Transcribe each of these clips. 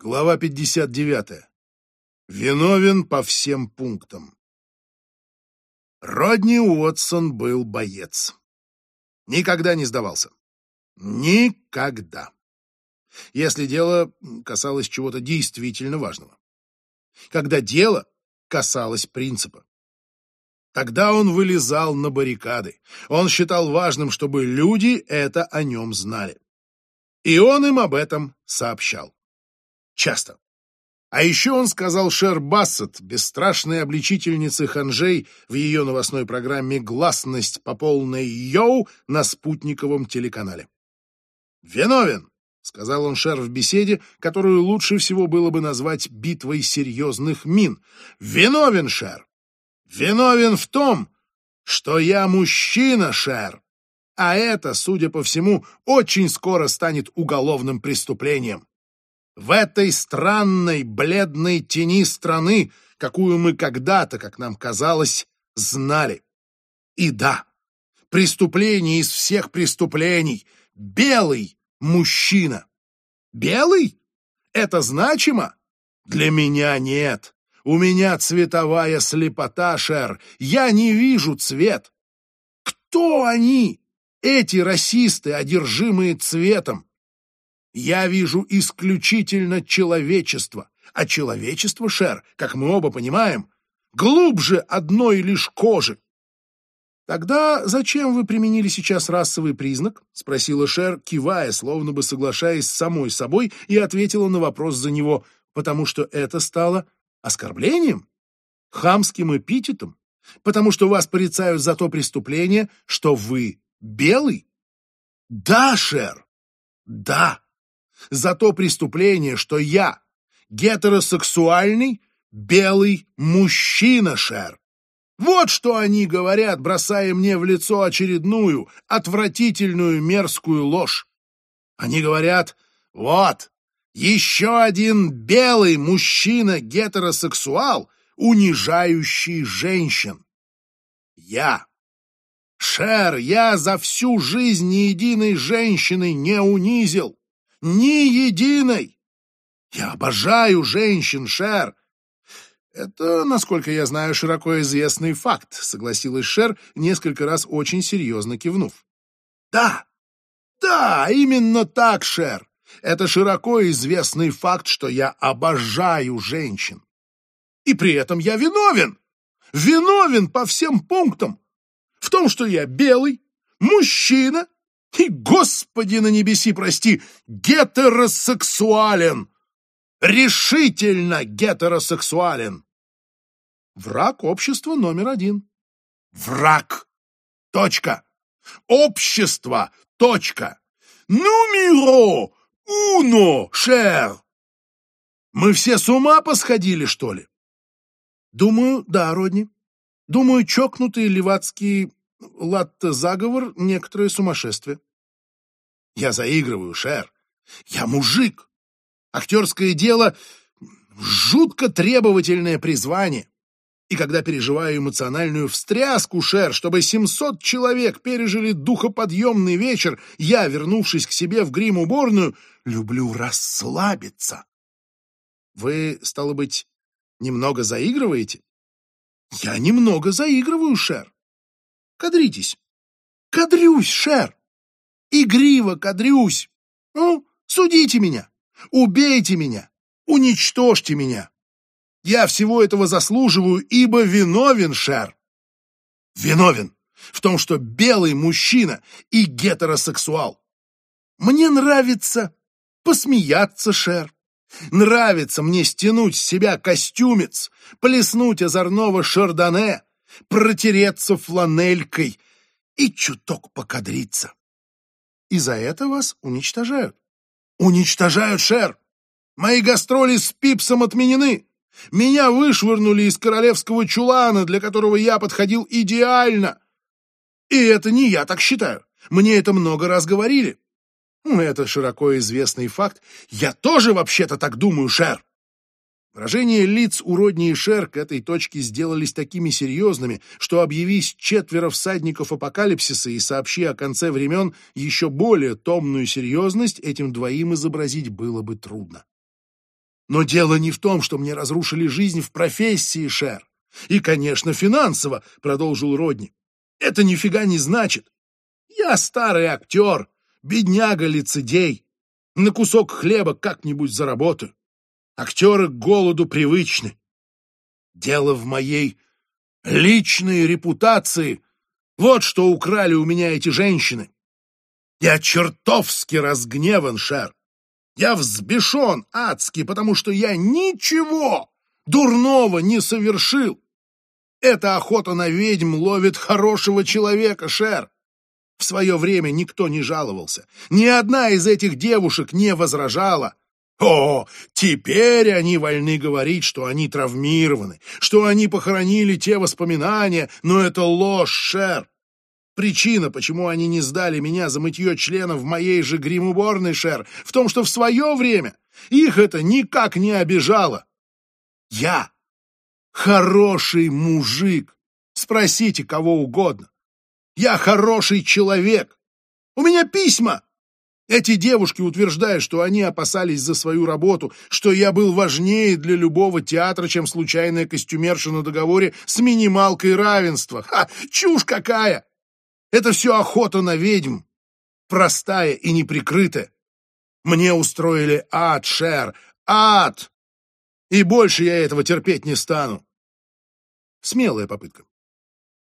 Глава 59. Виновен по всем пунктам. Родни Уотсон был боец. Никогда не сдавался. Никогда. Если дело касалось чего-то действительно важного. Когда дело касалось принципа. Тогда он вылезал на баррикады. Он считал важным, чтобы люди это о нем знали. И он им об этом сообщал. Часто. А еще он сказал Шер Бассет, бесстрашной обличительнице ханжей в ее новостной программе «Гласность по полной йоу» на спутниковом телеканале. «Виновен», — сказал он Шер в беседе, которую лучше всего было бы назвать «битвой серьезных мин». «Виновен, Шер! Виновен в том, что я мужчина, Шер!» А это, судя по всему, очень скоро станет уголовным преступлением в этой странной бледной тени страны, какую мы когда-то, как нам казалось, знали. И да, преступление из всех преступлений — белый мужчина. Белый? Это значимо? Для меня нет. У меня цветовая слепота, Шер. Я не вижу цвет. Кто они, эти расисты, одержимые цветом? Я вижу исключительно человечество, а человечество, Шер, как мы оба понимаем, глубже одной лишь кожи. «Тогда зачем вы применили сейчас расовый признак?» — спросила Шер, кивая, словно бы соглашаясь с самой собой, и ответила на вопрос за него, потому что это стало оскорблением, хамским эпитетом, потому что вас порицают за то преступление, что вы белый. Да, Шер, да за то преступление, что я гетеросексуальный белый мужчина, Шер. Вот что они говорят, бросая мне в лицо очередную отвратительную мерзкую ложь. Они говорят, вот, еще один белый мужчина-гетеросексуал, унижающий женщин. Я. Шер, я за всю жизнь ни единой женщины не унизил. Ни единой! Я обожаю женщин, Шер!» «Это, насколько я знаю, широко известный факт», — согласилась Шер, несколько раз очень серьезно кивнув. «Да, да, именно так, Шер. Это широко известный факт, что я обожаю женщин. И при этом я виновен. Виновен по всем пунктам. В том, что я белый, мужчина, и, Господи на небеси, прости, гетеросексуален! Решительно гетеросексуален! Враг общества номер один. Враг. Точка. Общество. Точка. Нумеро уно, шер. Мы все с ума посходили, что ли? Думаю, да, Родни. Думаю, чокнутые левацкие латте-заговор — некоторое сумасшествие. Я заигрываю, Шер. Я мужик. Актерское дело — жутко требовательное призвание. И когда переживаю эмоциональную встряску, Шер, чтобы 700 человек пережили духоподъемный вечер, я, вернувшись к себе в грим-уборную, люблю расслабиться. Вы, стало быть, немного заигрываете? Я немного заигрываю, Шер. Кадритесь. Кадрюсь, Шер. Игриво кадрюсь. Ну, судите меня. Убейте меня. Уничтожьте меня. Я всего этого заслуживаю, ибо виновен, Шер. Виновен в том, что белый мужчина и гетеросексуал. Мне нравится посмеяться, Шер. Нравится мне стянуть с себя костюмец, плеснуть озорного шардоне, протереться фланелькой и чуток покадриться. И за это вас уничтожают. Уничтожают, Шер! Мои гастроли с Пипсом отменены. Меня вышвырнули из королевского чулана, для которого я подходил идеально. И это не я так считаю. Мне это много раз говорили. Ну, это широко известный факт. Я тоже вообще-то так думаю, Шер. Выражения лиц у Родни и Шер к этой точке сделались такими серьезными, что объявись четверо всадников апокалипсиса и сообщи о конце времен еще более томную серьезность, этим двоим изобразить было бы трудно. Но дело не в том, что мне разрушили жизнь в профессии, Шер. И, конечно, финансово, — продолжил Родни. Это нифига не значит. Я старый актер, бедняга-лицедей. На кусок хлеба как-нибудь заработаю. Актеры к голоду привычны. Дело в моей личной репутации. Вот что украли у меня эти женщины. Я чертовски разгневан, Шер. Я взбешен адски, потому что я ничего дурного не совершил. Эта охота на ведьм ловит хорошего человека, Шер. В свое время никто не жаловался. Ни одна из этих девушек не возражала. О, теперь они вольны говорить, что они травмированы, что они похоронили те воспоминания, но это ложь, Шер. Причина, почему они не сдали меня за мытье членов в моей же грим-уборной, Шер, в том, что в свое время их это никак не обижало. Я хороший мужик. Спросите кого угодно. Я хороший человек. У меня письма. Эти девушки утверждают, что они опасались за свою работу, что я был важнее для любого театра, чем случайная костюмерша на договоре с минималкой равенства. Ха, чушь какая! Это все охота на ведьм, простая и неприкрытая. Мне устроили ад, Шер, ад! И больше я этого терпеть не стану. Смелая попытка.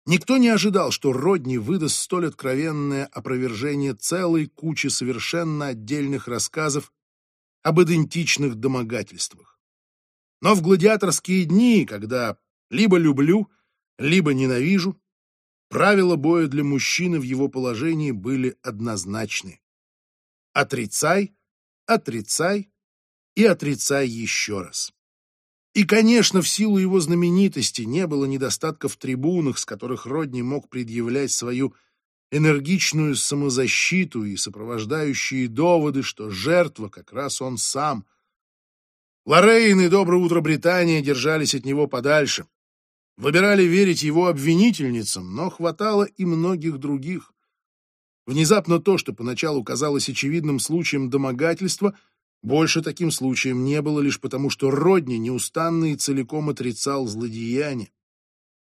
Никто не ожидал, что Родни выдаст столь откровенное опровержение целой кучи совершенно отдельных рассказов об идентичных домогательствах. Но в гладиаторские дни, когда либо люблю, либо ненавижу, Правила боя для мужчины в его положении были однозначны. Отрицай, отрицай и отрицай еще раз. И, конечно, в силу его знаменитости не было недостатков в трибунах, с которых Родни мог предъявлять свою энергичную самозащиту и сопровождающие доводы, что жертва как раз он сам. Лоррейн и «Доброе утро, Британия» держались от него подальше. Выбирали верить его обвинительницам, но хватало и многих других. Внезапно то, что поначалу казалось очевидным случаем домогательства, больше таким случаем не было лишь потому, что Родни неустанно и целиком отрицал злодеяние.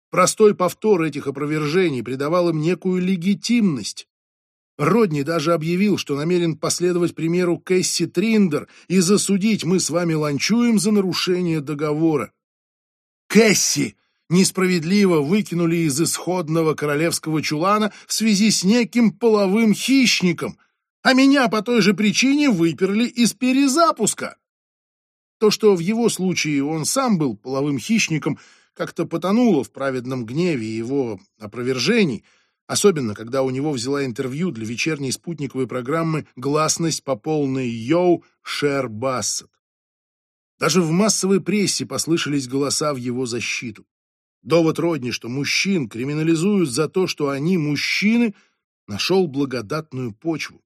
Простой повтор этих опровержений придавал им некую легитимность. Родни даже объявил, что намерен последовать примеру Кэсси Триндер и засудить «мы с вами ланчуем» за нарушение договора. Кэсси! несправедливо выкинули из исходного королевского чулана в связи с неким половым хищником, а меня по той же причине выперли из перезапуска. То, что в его случае он сам был половым хищником, как-то потонуло в праведном гневе его опровержений, особенно когда у него взяла интервью для вечерней спутниковой программы «Гласность по полной Йоу» Шер Бассет. Даже в массовой прессе послышались голоса в его защиту. Довод Родни, что мужчин криминализуют за то, что они мужчины, нашел благодатную почву.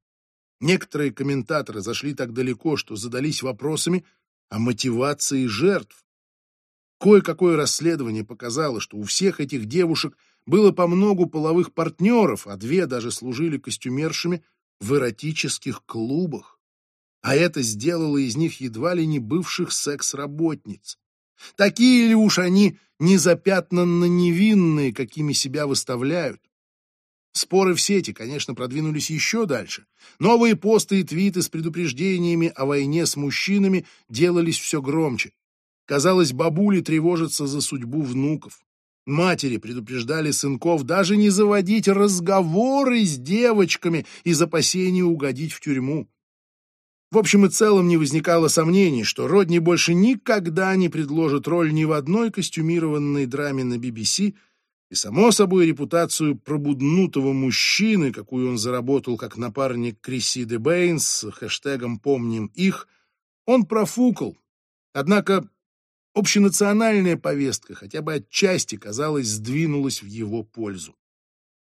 Некоторые комментаторы зашли так далеко, что задались вопросами о мотивации жертв. Кое-какое расследование показало, что у всех этих девушек было по многу половых партнеров, а две даже служили костюмершами в эротических клубах. А это сделало из них едва ли не бывших секс-работниц. Такие ли уж они незапятнанно невинные, какими себя выставляют? Споры в сети, конечно, продвинулись еще дальше. Новые посты и твиты с предупреждениями о войне с мужчинами делались все громче. Казалось, бабули тревожатся за судьбу внуков. Матери предупреждали сынков даже не заводить разговоры с девочками из опасения угодить в тюрьму. В общем и целом не возникало сомнений, что Родни больше никогда не предложит роль ни в одной костюмированной драме на BBC, и, само собой, репутацию пробуднутого мужчины, какую он заработал как напарник Крисиды Бэйнс с хэштегом «Помним их», он профукал. Однако общенациональная повестка хотя бы отчасти, казалось, сдвинулась в его пользу.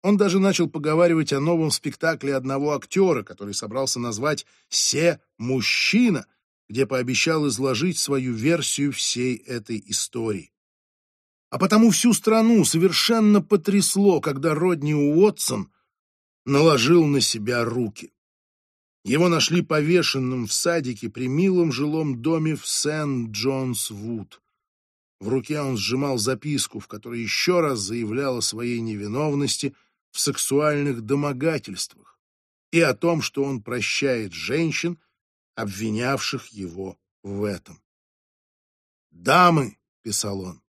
Он даже начал поговаривать о новом спектакле одного актера, который собрался назвать «Се мужчина», где пообещал изложить свою версию всей этой истории. А потому всю страну совершенно потрясло, когда Родни Уотсон наложил на себя руки. Его нашли повешенным в садике при милом жилом доме в Сент-Джонс-Вуд. В руке он сжимал записку, в которой еще раз заявлял о своей невиновности в сексуальных домогательствах и о том, что он прощает женщин, обвинявших его в этом. «Дамы», — писал он, —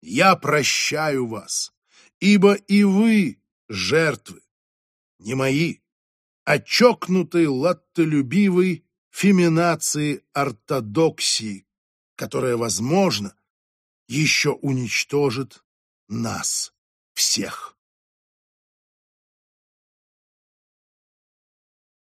«я прощаю вас, ибо и вы жертвы, не мои, а чокнутой латтолюбивой феминации ортодоксии, которая, возможно, еще уничтожит нас всех.